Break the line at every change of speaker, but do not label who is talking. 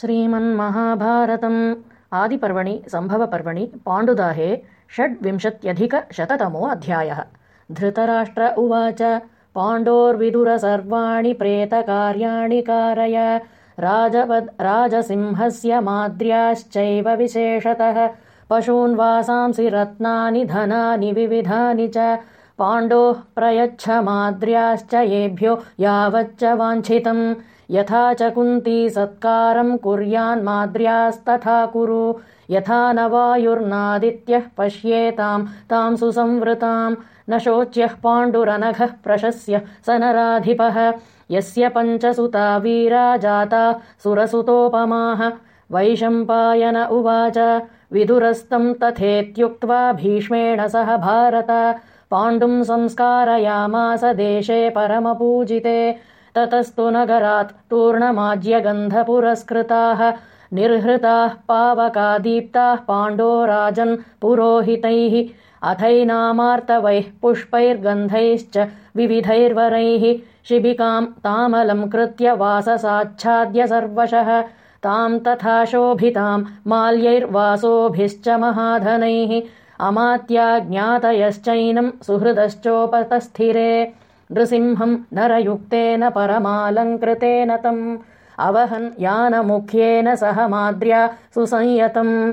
श्रीमन्महाभारतम् आदिपर्वणि सम्भवपर्वणि पाण्डुदाहे षड्विंशत्यधिकशततमो अध्यायः धृतराष्ट्र उवाच पाण्डोर्विदुर सर्वाणि प्रेतकार्याणि कारय राजसिंहस्य माद्र्याश्चैव विशेषतः पशून्वासांसि रत्नानि धनानि विविधानि च पाण्डोः प्रयच्छ माद्र्याश्च येभ्यो यावच्च वाञ्छितम् यथा च कुन्ती सत्कारम् कुर्यान्माद्र्यास्तथा कुरु। यथा न वायुर्नादित्यः पश्येताम् ताम् सुसंवृताम् न शोच्यः पाण्डुरनघः प्रशस्य स नराधिपः यस्य पञ्चसुता वीरा जाता सुरसुतोपमाः वैशम्पायन उवाच विदुरस्तम् तथेत्युक्त्वा भीष्मेण सह भारत। पाण्डुम् संस्कारयामास देशे परमपूजिते ततस्तु नगरात् तूर्णमाज्यगन्धपुरस्कृताः निर्हृताः पावकादीप्ताः पाण्डो राजन् पुरोहितैः अथैनामार्तवैः पुष्पैर्गन्धैश्च विविधैर्वरैः शिबिकाम् तामलम् कृत्य वाससाच्छाद्य सर्वशः ताम् तथा शोभिताम् माल्यैर्वासोभिश्च महाधनैः अमात्याज्ञातयश्चैनम् सुहृदश्चोपतस्थिरे नृसिंहम् नरयुक्तेन परमालङ्कृतेन तम् अवहन् यानमुख्येन सह माद्र्या सुसंयतम्